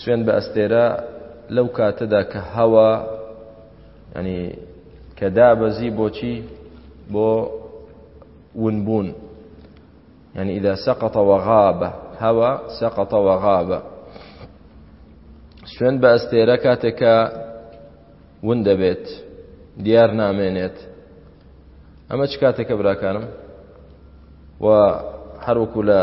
سوێند بە ئەستێرە لەو کاتەدا کە هەوا ینی کە دابەزی بۆچی بۆ ونبوون ینی ئیدا سەقەتە وەغابە هەوا سەقەتە وەغابە سوێن بە ئەستێرە کاتێکە ون دەبێت دیار نامێنێت ئەمە چ کاتێکە براکانم و هەروەکو لە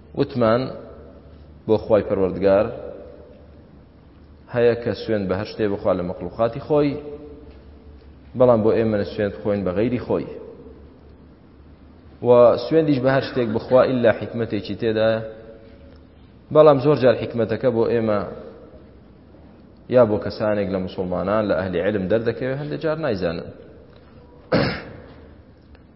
وتمان، بۆ خوای پەروەردگار هەیە کە سوێند بە هەر شتێ بخوا لە مەخلوقاتی خۆی، بەڵام بۆ ئێمە سوێند بخۆین بە غەیری خۆی. و سوێندیش بە هەر شتێک بخوا ئیلا حیکمەتێکی تێدایە، بەڵام زۆر جار حیکمەتەکە بۆ ئێمە یا بۆ کەسانێک لە مسلمانان لە ئەهلی علم دەردەکەوێت هەندێک جار نایزانن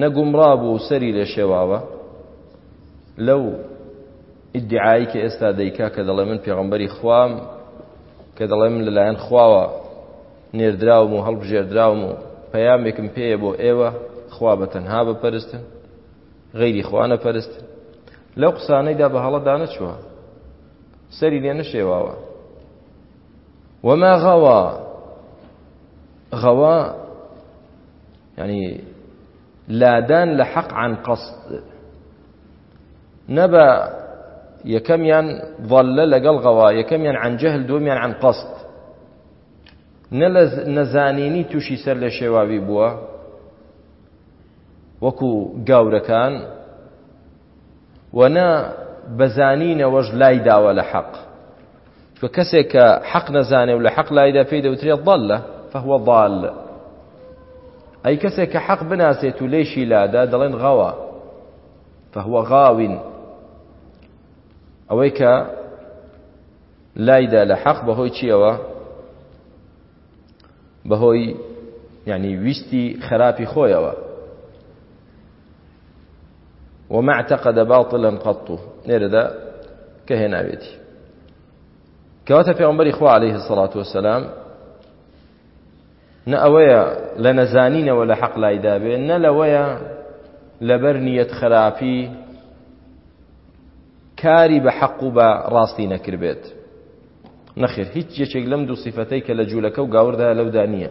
نە گومڕا بوو و سەری لێ شێواوە لەو ئیدعایی کە ئێستا دەیکا کە دەڵێ من پێغەمبەری خوام کە دەڵێ من لەلایەن خواوە نێردراوم و هەڵبژێردراوم و پەیامێکم پێیە بۆ ئێوە خوا بە تەنها بپەرستن غەیری خوانە پەرستن لەو قسانەیدا بە هەڵە دانەچووە سەری لێ نەشێواوە وما غوا غوا یعنی لادان لە حەق عن قەست نەبە یەکەمیان ضلە لەگەڵ غەوا یەکەمیان عن جهل دومیان عن قەست نە لە نەزانینی تووشی سەر لە شێواوی بووە وەکو گاورەکان وەنا بەزانینەوەش لای داوە لە حەق چونکە کەسێک کە حەق نەزانێ و لە حەق لایدا پێی دەوترێت ضەلە فهو ضال ئەی کەسێک کە حەق بناسێت و لێشی لادا دەڵێن غەوا فهو غاوین ئەوەی کە لایدا لە حەق بەهۆی چیەوە بەهۆی یعنی ویستی خراپی خۆیەوە وما اعتقد باطلا قط نێرەدا کە هێناوێتی کەواتە پێغمبەری خوا عليه الصلاة والسلام نە ئەوەیە لە نەزانینەوە لە حەق لایدابێ نە لەوەیە لەبەر نیەت خراپی کاری بە حەق و بە ڕاستی نەکردبێت نەخێر هیچ یەکێک لەم دوو سیفەتەی کە لە جوولەکە و گاوردا لەودا نییە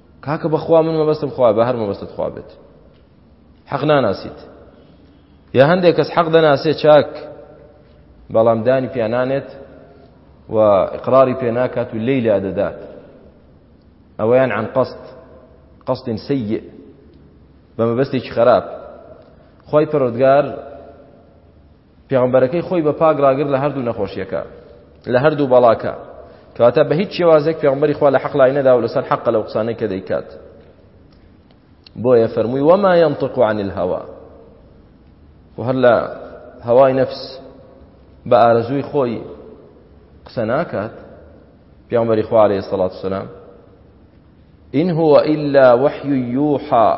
کاکە بەخوا من مەبەستم خوا بە هەر مەبەستت خوا بێت حەق ناناسیت یا هەندێک کەس حەق دەناسێ چاک بەڵام دانی پیانانێت و ئقراری پێ ناکات و لی لا دەدات ئەوەیان عن قەست قەستین سەیئ بە مەبەستێکی خراپ خی پەرۆدگار پێغەمبەرەکەی خۆی بە پاک ڕاگرت لە هەردوو نەخۆشیەکە لە هەردوو بەڵاکە کەواتە بە هیچ شێوازێک پێغمبەری خوا لە حەق لای نەدا و لەسەر حەق لەو قسانەی کە دەیکات بۆیە فەرمووی وەما ينطق عن الهوى و هەر لە هەوای نەفس بە ئارەزووی خۆی قسە ناکات پیامبەری خوا عليه الصلاة والسلام إن هو إلا وحي يوحى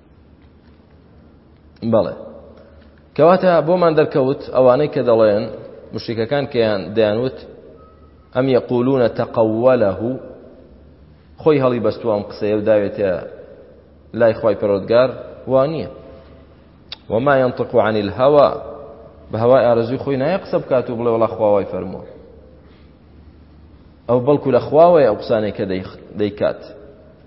بەڵێ کەواتە بۆمان دەرکەوت ئەوانەی کە دەڵێن مشریکەکان کەیان دەیانوت ئەم یەقولونە تەقەوەلەه خۆی هەڵی بەستووە ئەم قسەیە و داوێتە لای خی پەرۆدگار وانە وما ينطق عن الهوى بە هەوای ئارزوی خۆی نایە قسە بکات و بڵێ وڵا خواوای فەرمووە ئەو بەڵکو لە خواوەیە ئەو قسانێکە دەیکات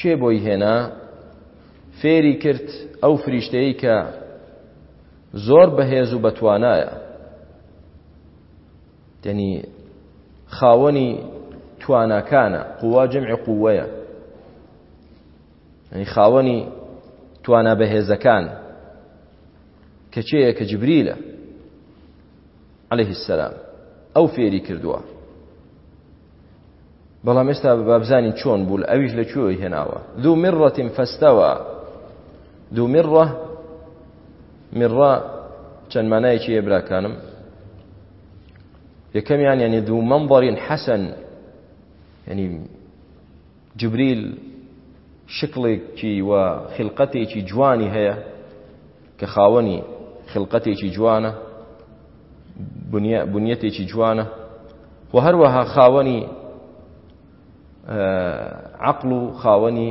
کێ بۆی هێنا فێری کرد ئەو فریشتەی کە زۆر بەهێز و بەتوانایە یعنی خاوەنی تواناکانە قووا جمعی قووەیە ینی خاوەنی توانا بەهێزەکان کە چێە کە جبریلە عليه السلام ئەو فێری کردووە بەڵام ئێستا بابزانین چۆن بوو ئەویش لە کوێی هێناوە دوو مڕەتیم فەستەوە دوو مڕە مڕە چەند مانایەکی هەیە براکانم یەکەمیان یعنی دوو مەمبەرین حەسەن ینی جبریل شکڵێکی و خیلقەتێکی جوانی هەیە کە خاوەنی خیلقەتێکی جوانە بنیەتێکی جوانە و هەروەها خاوەنی عقل و خاوەنی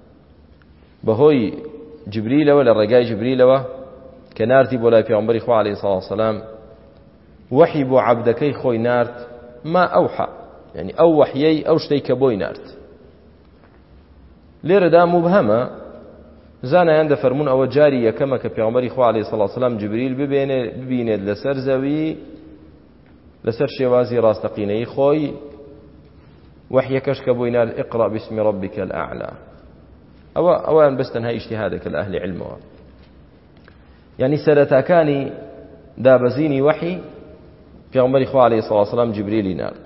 بەهۆی جبریلەوە لە ڕێگای جبریلەوە کە نارتی بۆ لای پێغمبەری خوا عليه سڵ سلام وەحی بۆ عبدەکەی خۆی نارد ما ئەوحا یعنی ئەو وەحیەی ئەو شتەی کە بۆی نارد لێرەدا مبهەمە زانایان دەفەرمونون ئەوە جاری یەکەمە کە پێغمبەری خوا عليه سڵ سلام جبریل ببێنێ ببینێت لەسەر زەوی لەسەر شێوازی ڕاستەقینەی خۆی وەحیەکەش کە بۆی نارد اقرأ باسم ربك الأعلى ئەوە ئەویان بەس تەنها ئیشتیهادێکە لە ئەهلی علمەوە یعنی سەرەتاکانی دابەزینی وەحی پێغمبەری خوا عليه الصلاة والسلام جبريلي نارد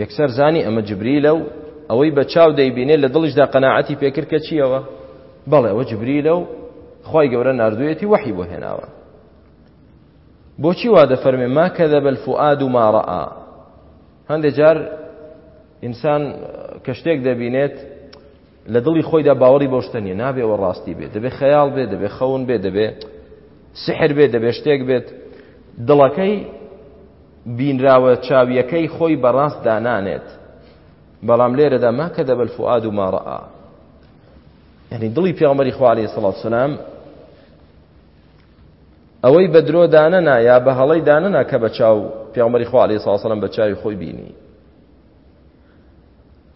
یەکسەر زانی ئەمە جبریلە و ئەوەی بە چاو دەیبینێت لە دڵیشدا قەناعەتی پێکرد کە چیەوە بەڵێ ئەوە جبریلە و خی گەورە نردوێتی وەحی بۆ هێناوە بۆچی وا دەفەرمێ ما کەدە بەل فعاد و ماڕە هەندێک جار ئینسان کە شتێک دەبینێت لە دڵی خۆیدا باوەڕی بەو شتە نیە نابێ ئەوە ڕاستی بێت دەبێ خەیاڵ بێت دەبێ خەون بێت دەبێ سحر بێت دەبێ شتێک بێت دڵەکەی بینراوە چاویەکەی خۆی بەڕاست دانانێت بەڵام لێرەدا ما کە دەبل فعاد و ماڕە یعنی دڵی پیامەری خوارێ سەڵات سلام ئەوەی بە درۆ دانەنا یا بە هەڵی دانەنا کە بە چاو پیامەری خوارێ ساسەڵم بە چاوی خۆی بینی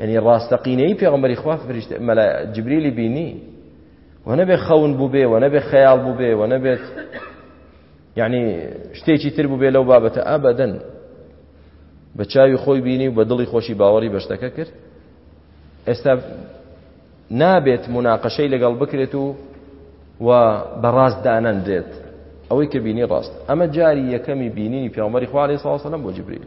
یعنی ڕاستەقینەی پێغمبەری خوا فریشت مەلا جبریلی بینی و نەبێ خەون بووبێ و نەبێ خەیاڵ بووبێ و نەبێت یعنی شتێکی تر بووبێ لەو بابەتە ئابدەن بە چاوی خۆی بینی و بە دڵی خۆشی باوەڕی بەشتەکە کرد ئێستا نابێت مناقەشەی لەگەڵ بکرێت و و بەڕاست دانەنرێت ئەوەی کە بینی ڕاست ئەمە جاری یەکەمی بینینی پیامەری خوارێ ساوسەلم بۆ جبریل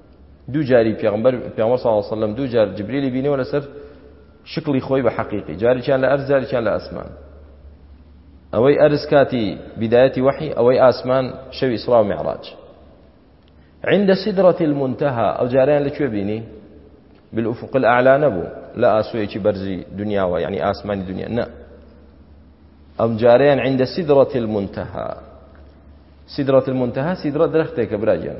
دوو جاری پێغمبەر پێغمبەر صلی الله علیه و سلم دوو جار جبریلی بینیەوە لەسەر شکلی خۆی بە حەقیقی جاریان لە ئەرز جاریان لە ئەسمان ئەوەی ئەرز کاتی بدایەتی وحی ئەوەی ئاسمان شەوی ئیسرا و معراج عند سدرة المنتهى ئەو جاریان لەکوێ بینی بالأفق الأعلى نەبوو لە ئاسوەیەکی بەرزی دنیاوە یعنی ئاسمانی دنیا نە ئەم جاریان عند سدرة المنتهى سدرة المنتهى سدرة درەختێکە براگیان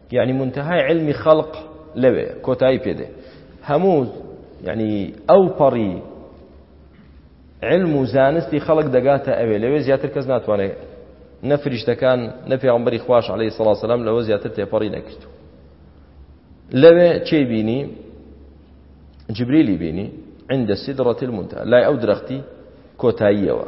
یەعنی مونتەهای عیلمی خەڵق لەوێیە کۆتایی پێ دێ هەموو یەعنی ئەو پەڕی علم و زانستی خەڵک دەگاتە ئەوێ لەوێ زیاتر کەس ناتوانێت نە فریشتەکان نە پێغمبەری خواش عليه سڵا سلام لەوە زیاتر تێپەڕی نەکرد لەوێ چێ بینی جبریلی بینی عند سدرة المنتهى لای ئەو درەختی کۆتاییەوە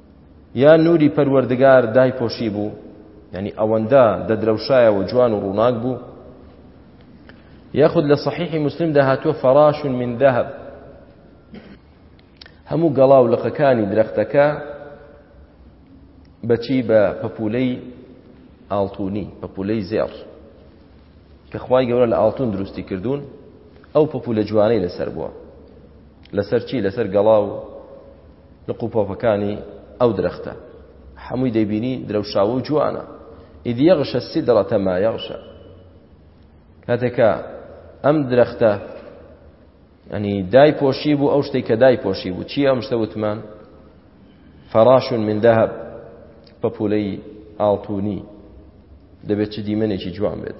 یا نوری پەروەردگار دایپۆشی بوو یعنی ئەوەندە دەدرەوشایەوە جوان و ڕووناک بوو یاخود لە صحیحی مسلم داهاتوە فراش من ذهب هەموو گەڵا و لقەکانی درەختەکە بەچی بە پەپولەی ئاڵتونی پەپولەی زێڕ کە خوای گەورە لە ئاڵتون دروستی کردوون ئەو پەپولە جوانەی لەسەر بووە لەسەر چی لەسەر گەڵا و لق و پۆپەکانی ئەو درەختە حەمووی دەیبینی درەوشاوە و جوانە ئیدی یەغشە سیدڕەتە ما یەغشە کاتێکە ئەم درەختە ئەنی دای پۆشی بوو ئەو شتێک کە دای پۆشی بوو چی ئەم شتە وتمان فەراشون من دەهب بە پولەی ئاڵتونی دەبێت چ دیمەنێکی جوان بێت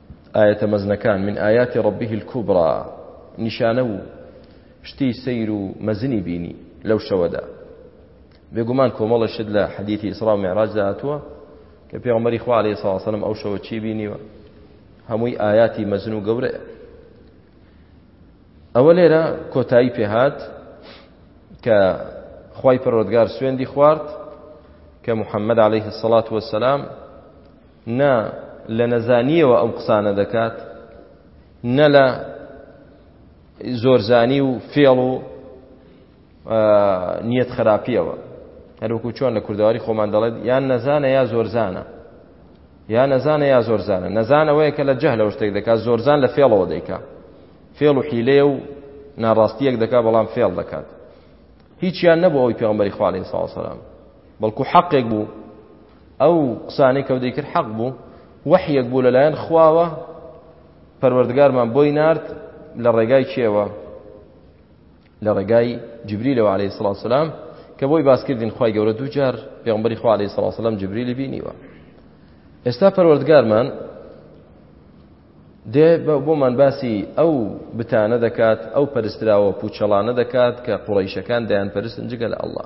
ئایەتە مەزنەکان من ئایاتی ڕەبیه الکوبری نیشانە و شتی سەیر و مەزنی بینی لەو شەوەدا بێگومان کۆمەڵە شت لە حەدیثی ئیسرا و معراج داهاتووە کە پێغمبەری خوا علیه الصلاة والسلام ئەو شەوە چی بینیوە هەمووی ئایاتی مەزن و گەورەیە ئەوە لێرە کۆتایی پێهات کە خی پەرۆدگار سوێندی خوارد کە محەممەد عليه الصلاة والسلام نە لە نەزانییەوە ئەم قسانە دەکات نە لە زۆرزانی و فێڵ و نیەت خراپیەوە هەروەکو چۆن لە کوردەواری خۆمان دەڵێت یان نەزانە یا زۆرزانە یا نەزانە یا زۆرزانە نەزانەوەیە کە لە جەه لەەوە شتێک دەکات زۆرزان لە فێڵەوە دەیکا فێڵ و حیلەیە و ناڕاستیەک دەکات بەڵام فێڵ دەکات هیچیان نەبوو ئەوی پێغمبەری خاڵی ساوسلام بەڵکو حەقێک بوو ئەو قسانەی کە دەیکرد حەق بوو وەحیەک بوو لەلایەن خواوە پەروەردگارمان بۆی نارد لە ڕێگای کێوە لە ڕێگای جبریلەوە عليه سڵاو سلام کە بۆی باسکردین خی گەورە دووجار پێغمبەری خوا عليه سڵاو سلام جبریلی بینیوە ئێستا پەروەردگارمان دێ بۆمان باسی ئەو بتانە دەکات ئەو پەرستراوە پوچەڵانە دەکات کە قوڕیشەکان دەیان پەرستن جگە لە ئەلله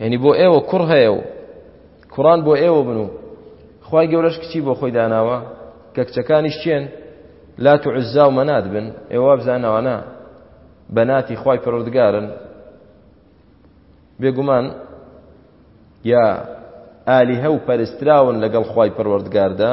یعنی بۆ ئێوە کوڕ هەیە و کوڕان بۆ ئێوە بن و خی گەورەش کچی بۆ خۆی داناوە کە کچەکانیش چێن لا تو عزا و مەنات بن ئێوە بزانەوانە بەناتی خی پەرۆردگارن بێگومان یا ئالیهە و پەرستراون لەگەڵ خی پەروەردگاردا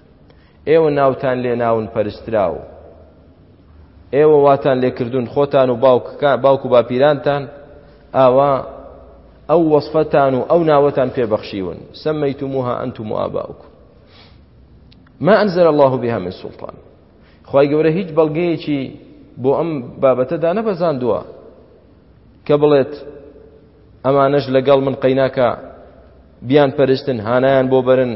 ئێوە ناوتان لێ ناون پەرستراو ئێوە واتان لێکردون خۆتان و باوک و باپیرانتان ئاوا ئەو وەصفەتان و ئەو ناوەتان پێبەخشیون سمەیتموها ئەنتم و ئاباوکم ما ئەنزل الله بها من سلطان خی گەورە هیچ بەڵگەیەکی بۆ ئەم بابەتەدا نەبەزاندووە کە بڵێت ئەمانەش لەگەڵ من قەیناکە بیان پەرستن هانایان بۆ بەرن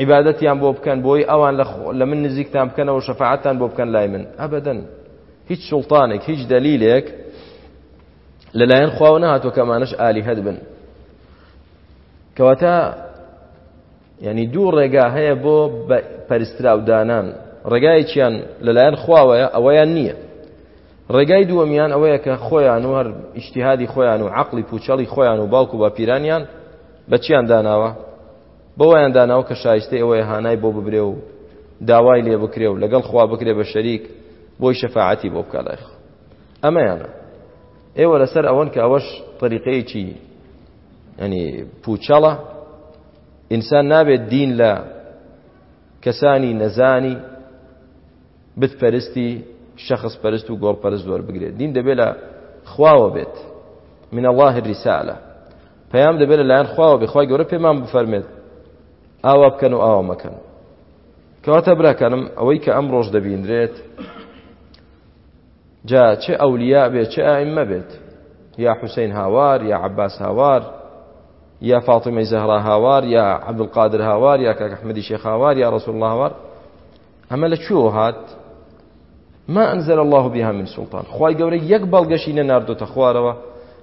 عیبادەتیان بۆ بکەن بۆی ئەوان لە من نزیکتان بکەنەوە شەفاعتان بۆ بکەن لای من ئەبدەن هیچ سوڵتانێک هیچ دەلیلێک لەلایەن خواوە نهاتوە کەمانش ئالی هەد بن کەواتە یعنی دوو ڕێگا هەیە بۆ پەرستراودانان ڕێگایەکیان لەلایەن خواوەیە ئەوەیان نییە ڕێگای دووەمیان ئەوەیە کە خۆیان و هەر ئیشتیهادی خۆیان و عقلی پوچەڵی خۆیان و باوک و باپیرانیان بەچیان داناوە بەوەیان داناوە کە شایستەی ئەوەیە هانای بۆ ببرێ و داوای لێ بکرێ و لەگەڵ خوا بکرێ بە شەریک بۆی شەفاعەتی بۆ بکە لایخ ئەمەیانە ئێوە لەسەر ئەوەن کە ئەوەش طریقەیەکی ینی پوچەڵە ئینسان نابێت دین لە کەسانی نەزانی بت پەرستی شەخس پەرست و گۆڵ پەرست وەربگرێت دین دەبێت لە خواوە بێت من الله الرسالە پەیام دەبێت لە لایەن خواوە بخوای گەورە پێمان بفەرمێت ئاوا بکەن و ئاوا مەکەن کەواتە براکانم ئەوەی کە ئەم ڕۆژ دەبیندرێت جا چ ئەولیا بێت چ ئائمە بێت یا حوسین هاوار یا عباس هاوار یا فاطمەی زەهرا هاوار یا عبدالقادر هاوار یا کاک ئەحمەدی شێخ هاوار یا رسول الله هاوار ئەمە لە کوێوە هات ما انزل الله بها من سلطان خوای گەورە یەک بەڵگەشی نەناردۆتە خوارەوە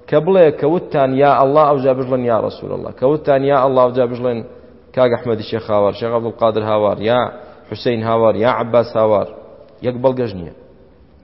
کە بڵێ کەوتتان یا ئەلله ئەو جا بژڵن یا ڕسول الله کەوتتان یا ئەلله جا بژڵێن کاگە حمەدی شێخ هاوار شێخ عبدالقادر هاوار یا حسین هاوار یا عباس هاوار یەک بەڵگەش نییە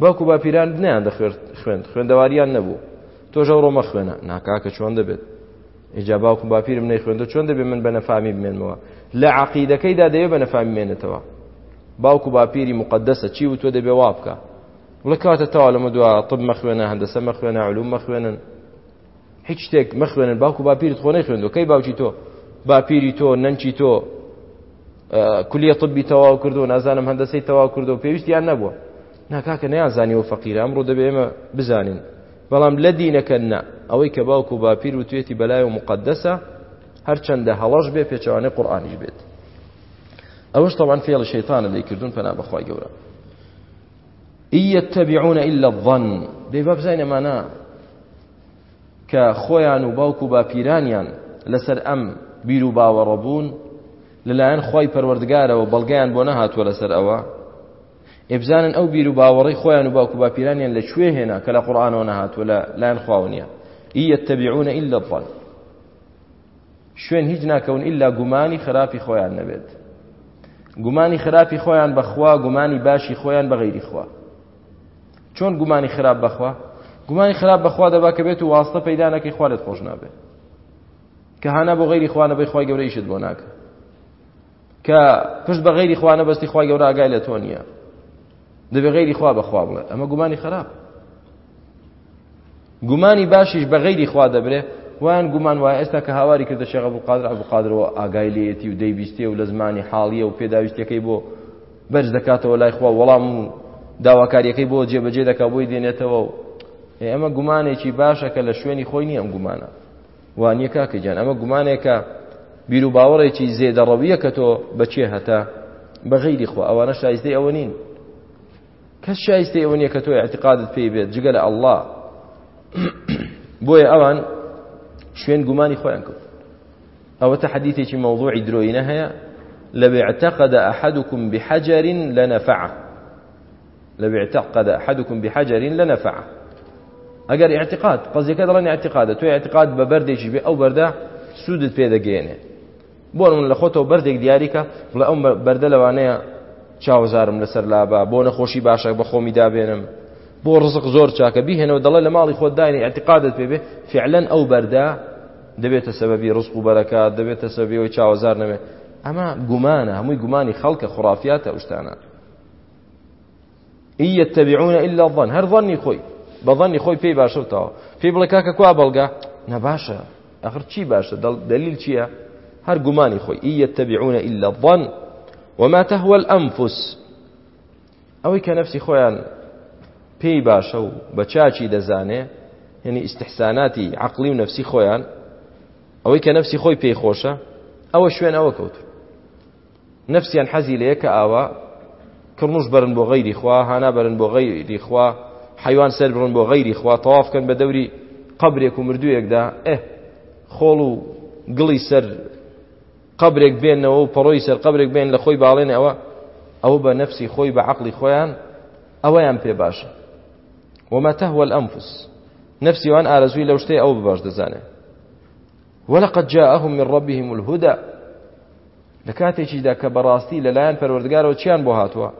باوک و باپیرانت نەیان دەخوێرد خوێند خوێندەواریان نەبوو تۆش ئەوڕۆ مەخوێنە ناکاکە چۆن دەبێت ئیجا باوکم باپیرم نەی خوێندە چۆن دەبێت من بە نەفامی بمێنمەوە لە عقیدەکەیدا دەیە بە نەفامی مێنێتەوە باوک و باپیری مقدسە چی و تۆ دەبێ وا بکە بڵکاتە تاوا لەمە دو طب مەخوێنە هەندەسە مەخوێنە علوم مەخوێنن هیچ شتێک مەخوێنن باوکو باپیرت خۆ نەیخوێندو کەی باوکی تۆ باپیری تۆ نەنکی تۆ کولیە طبی تەواو کردو نازانم هەندەسەی تەواو کردو پێویستیان نەبووە ناکاکە نیان زانیەوە فەقیرە ئەمڕۆ دەبێ ئێمە بزانین بەڵام لە دینەکە نا ئەوەی کە باوک و باپیر و توێتی بەلای و مقدسە هەرچەندە هەڵەش بێ پێچوانەی قورآانیش بێت ئەوەش تەوان فێڵی شەیتانە دەیکردون پەنا بەخوای گەورە ئی یتبعون الا الظن دەی با بزانین ئەمانە کە خۆیان و باوک و باپیرانیان لەسەر ئەم بیر و باوەڕە بوون لەلایەن خی پەروەردگارەوە بەڵگەیان بۆ نەهاتووە لەسەر ئەوە ئێبزانن ئەو بیر و باوەڕی خۆیان و باوک و باپیرانیان لە کوێ هێنا کە لە قورآانەوە نەهاتووە لە لایەن خواونیە ئی یتبعون الا الظن شوێن هیچ ناکەون ئیلا گومانی خراپی خۆیان نەبێت گومانی خراپی خۆیان بەخوا گومانی باشی خۆیان بەغیری خوا چۆن گومانی خراپ بەخوا گومانی خراپ بەخوا دەبا کە بێت و واستە پەیدا نەکەی خوارێت خۆش نابێت کە هانا بۆ غیری خوانە بەی خخوای گەورەیشت بۆ ناکە کە پشت بە غیری خوا نەبەستی خوای گەورە ئاگای لە تۆ نییە دەبێ غیری خوا بەخوا بڵێ ئەمە گومانی خراپ گومانی باشیش بە غیری خوا دەبرێ وان گومان وای ئێستا کە هاواری کردە شێخ ابو قادر ابو قادرەوە ئاگای لێتی و دەیبیستێ و لە زمانی حاڵیە و پێداویستەکەی بۆ بەرز دەکاتەوە لای خوا وەڵام و داواکاریەکەی بۆ جێبەجێ دەکا بۆی دێنێتەوە و ئەمە گومانێکی باشە کە لە شوێنی خۆی نییە ئەم گومانە وانیە کاکە گیان ئەمە گومانێکە بیر و باوەڕێکی زێدەڕەویە کە تۆ بەچێ هەتا بەغیری خۆ ئەوانە شایستەی ئەوە نین کەس شایستەی ئەوە نیە کە تۆ اعتقادت پێی بێت جگە لە ئەلله بۆیە ئەوان شوێن گومانی خۆیان کرد ئەوەتە حەدیثێکی مەوضوعی درۆینە هەیە لەوێ اعتقد احدكم بحجر لنفعه لو اعتقد احدكم بحجر لنفعه ئەگەر اعتقاد قەزیەکە دەڵێن اعتقادە تۆ اعتقاد بە بەردێکی بێ ئەو بەردە سوودت پێ دەگەێنێ بۆن من لە خۆتەوە بەردێک دیاریکە بڵێ ئەو بەردە لەوانەیە چاوەزارم لەسەر لابا بۆ نەخۆشی باشە بە خۆمی دابێنم بۆ ڕزق زۆر چاکە بیهێنەوە دەڵێ لە ماڵی خۆت داینی اعتقادت پێ بێ فعلەن ئەو بەردە دەبێتە سەبەبی ڕزق و بەرەکە دەبێتە سەبەبیەوەی چاوەزار نەبێت ئەمە گومانە هەمووی گومانی خەڵکە خرافاتە ئوشتانە ئی یتبعون الا الظن هەر ظنی خۆی بە ظنی خۆی پێی باشە و تاوە پێی بڵێ کاکە کوا بەڵگە نەباشە ئەخر چی باشە دلیل چییە هەر گومانی خۆی ئی یتبعون الا الظن وما تهوى الانفس ئەوەی کە نفسی خۆیان پێی باشە و بە چاچی دەزانێ یعنی ئیسحساناتی عقلی و نفسی خۆیان ئەوەی کە نفسی خۆی پێی خۆشە ئەوە شوێن ئەوە کەوتو نەفسیان حەزی لەیەکە ئاوا کڕنوش بەرن بۆ غەیری خوا هانا بەرن بۆ غەیری خوا حیوان سەر بڕن بۆ غەیری خوا تەوافکەن بە دەوری قبرێک و مردوویەکدا ئە خۆڵ و گڵی سەر قبرێک بێنەوە و پەڕۆی سەر قبرێک بێن لە خۆی باڵێن ئەوە ئەوە بە نەفسی خۆی بە عقلی خۆیان ئەوەیان پێ باشە وما تهوى الأنفس نفسي وان ئارەزوی لەو شتەی ئەو باش دەزانێت ولقد جاءهم من ربهم الهدى لکاتێکیشدا کە بەڕاستی لەلایەن پەروەردگارەوە چیان بۆ هاتووە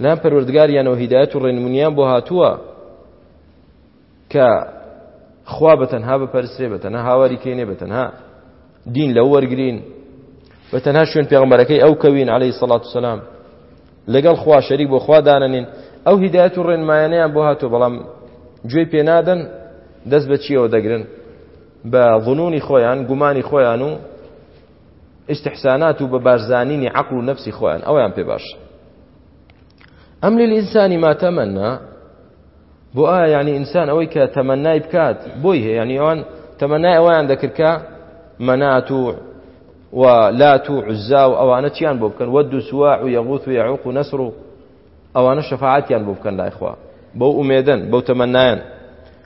لایەن پەروەردگاریانەوە هیدایەت و ڕێنمونیان بۆ هاتووە کە خوا بەتەنها بپەرسرێ بەتەنها هاواری کەینێ بەتەنها دین لەو وەرگین بەتەنها شوێن پێغمبەرەکەی ئەو کەوین عليه سڵات و سلام لەگەڵ خوا شەریک بۆ خوا دانەنین ئەو هیدایەت و ڕێنمایانیان بۆ هاتوو بەڵام گوێی پێنادەن دەست بە چیەوە دەگرن بە ظنونی خۆیان گومانی خۆیان و استحسانات و بە باشزانینی عقل و نفسی خۆیان ئەویان پێ باش ئەم للئینسانی ما تەمەنا بۆ ئایا یعنی ئینسان ئەوەی کە تەمەنای بکات بۆی هەیە یعنی ئەوان تەمەنای ئەویان دەکردکە مەنات و و لات و عزا و ئەوانە چیان بۆ بکەن وەد و سووا و یەغوت و یعوق و نەسر و ئەوانە شەفاعتیان بۆ بکەن لای خوا بەو ئومێدن بەو تەمەنایەن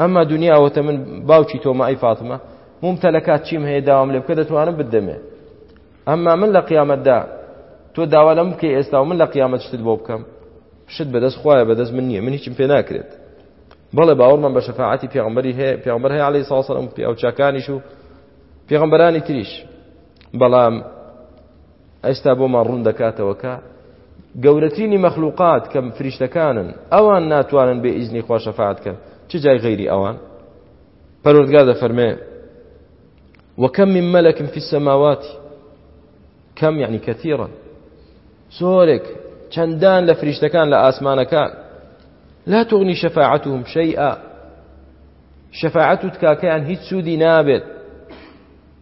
ئەمە دنیا وتە من باوکی تۆمە ئەی فاتمە ممتەلەکات چیم هەیە داوام لێ بکە دەتوانم بدەمێ ئەمما من لە قیامەتدا تۆ داوا لەم بکەی ئێستا و من لە قیامەت شتت بۆ بکەم شت بەدەست خخوایە بەدەست من نییە من هیچم پێ ناکرێت بەڵێ باوەڕمان بە شەفاعەتی پێغمبەری هەیە پێغمبەر هەیە عليه ساسەم پێ ئەو چاکانیش و پێغمبەرانی تریش بەڵام ئێستا بۆمان ڕوون دەکاتەوە کە گەورەترینی مەخلوقات کەم فریشتەکانن ئەوان ناتوانن بێ ئیزنی خوا شەفاعت کەن چ جای غەیری ئەوان پەروەردگار دەفەرمێ وكم من ملك في السماوات كم يعني كثيرا زۆرێک چەندان لە فریشتەکان لە ئاسمانەکان لا تغنی شەفاعتهم شەیئا شەفاعت و تکاکەیان هیچ سوودی نابێت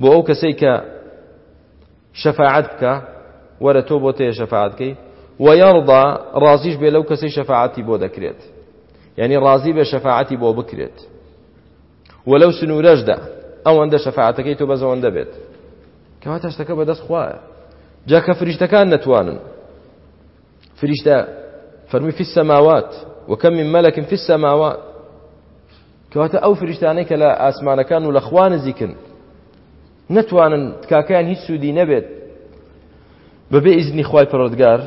بۆ ئەو کەسەی کە شەفاعەت بکا وەرە تۆ بۆ تێ شەفاعەت کەی وەیەڕدا ڕازیش بێ لەو کەسەی شەفاعەتی بۆ دەکرێت یعنی ڕازی بێ شەفاعەتی بۆ بکرێت وەلەو سنوورەشدا ئەوەندە شەفاعەتەکەی تۆ بەزەوەندە بێت کەوا تەشتەکە بەدەست خوایە جاکە فریشتەکان نەتوانن فریشتە فەرمی فی السماوات وكم من ملك في السماوات کەواتە ئەو فریشتانەی کە لە ئاسمانەکان و لە خوا نزیکن نەتوانن تکاکەیان هیچ سوودی نەبێت بەبێ ئیزنی خوای پەرۆردگار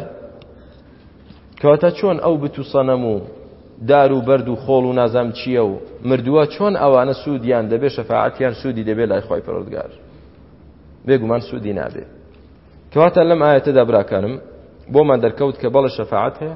کەواتە چۆن ئەو بت و سەنەم و دار و بەرد و خۆڵ و نازام چییە و مردووە چۆن ئەوانە سوودیان دەبێت شەفاعەتیان سوودی دەبێت لای خوای پەرۆردگار بێگومان سوودی نابێت کەواتە لەم ئاەتەدا براکانم بۆمان دەرکەوت کە بەڵە شەفاعەت هەیە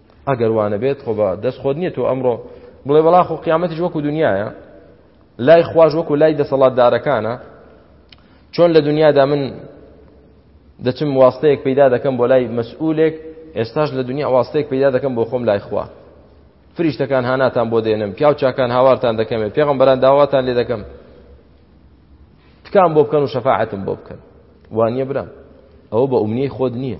ئەگەر وانەبێت خۆ بە دەست خۆت نییە تۆ ئەمڕۆ بڵێ بەڵا خۆ قیامەتیش وەکو دنیاە لای خواش وەکو لای دەسەڵاتدارەکانە چۆن لە دنیادا من دەچم واستەیەک پەیدا دەکەم بۆ لای مەسئولێک ئێستاش لە دنیا واستەیەک پەیدا دەکەم بۆ خۆم لای خوا فریشتەکان هاناتان بۆ دێنم پیاو چاکان هاوارتان دەکەمێت پێغم بەران داواتان لێ دەکەم تکان بۆ بکەن و شەفاعەتم بۆ بکەن وانە برام ئەوە بە ئومنی خۆت نییە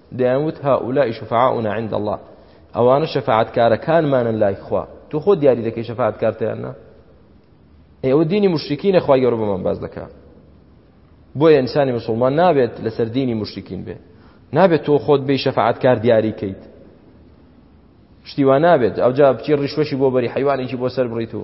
دەیانوت هؤلاء شفعاؤنا عند اللە ئەوانە شەفاعەتکارەکانمانن لای خوا تۆ خۆ دیاری دەکەی شەفاعەتکارتیان نا ئێوە دینی مشتکینە خوای گەورە بەمان باز دەکا بۆیە ئینسانی مسلمان نابێت لەسەر دینی مشتکین بێت نابێت تۆ خۆت بێ شەفاعەتکار دیاری کەیت شتیوان نابێت ئەوجا بچی ڕیشوەشی بۆ بەری حیوانێکی بۆ سەر بڕیت و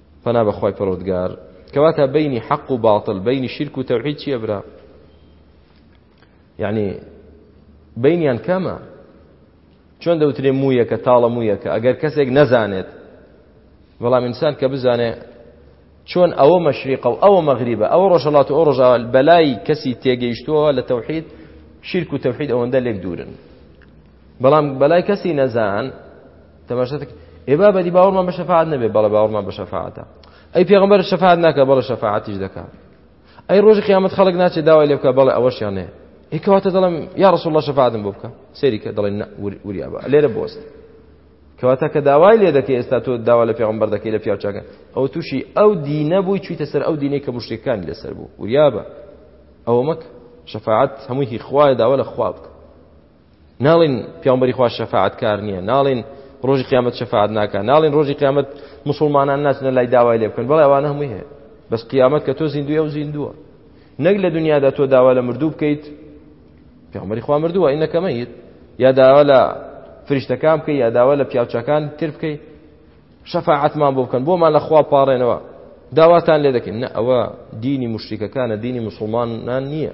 پەنا بە خوای پەرۆردگار. کەواتە بینی حەق و باتڵ بینی شیرک و تەوحید چییە برا یعنی بینیان کەمە چۆن دەوترێ مویەکە تاڵە مویەکە ئەگەر کەسێک نەزانێت بەڵام ئینسان کە بزانێ چۆن ئەوە مەشریقە و ئەوە مەغریبە ئەوە ڕۆژەڵات و ئەو ڕۆژە بەلای کەسی تێگەیشتووە لە تەوحید شیرک و تەوحید ئەوەندە لێک دوورن بەڵام بەلای کەسی نەزان تەماشەتک ئێ با بەدی باوەڕمان بە شەفاعەت نەبێ بەڵێ باوەڕمان بە شەفاعەتە ئەی پێغەمبەر شەفاعەت ناکە بەڵێ شەفاعەتیش دەکا ئەی ڕۆژی قیامەت خەڵک ناچێ داوای لێ بکە بەڵێ ئەوەشیان نێ ئەی کەواتە دەڵێم یا ڕسوڵ الله شەفاعەتم بۆ بکە سێری کە دەڵێن وریابە لێرە بۆست کەواتە کە داوای لێ دەکەی ئێستا تۆ داوا لە پێغمبەر دەکەی لە پیاچاکە ئەو تووشی ئەو دینە بووی چیتە سەر ئەو دینەی کە مشتەکانی لەسەر بوو وریابە ئەوە مەک شەفاعەت هەمووی خوایە داوا لە خواب بکە ناڵێن پیامبەری خوا شەفاعت کار نییە ناڵێن ڕۆژی قیامەت شەفاعت ناکە ناڵێن ڕۆژی قیامەت مسلمانان ناچنە لای داوای لێ بکەن بەڵێ ئەوانە هەمووی هەیە بەس قیامەت کە تۆ زیندوی ئەو زیندووە نەک لە دنیادا تۆ داوا لە مردوو بکەیت پیامبەری خوا مردووە ئینەکەمەیت یا داوا لە فریشتەکان بکەی یا داوا لە پیاوچەکان تر بکەی شەفاعتمان بۆ بکەن بۆمان لە خوا پاڕێنەوە داواتان لێ دەکەین نە ئەوە دینی مشتیکەکانە دینی مسلمانان نییە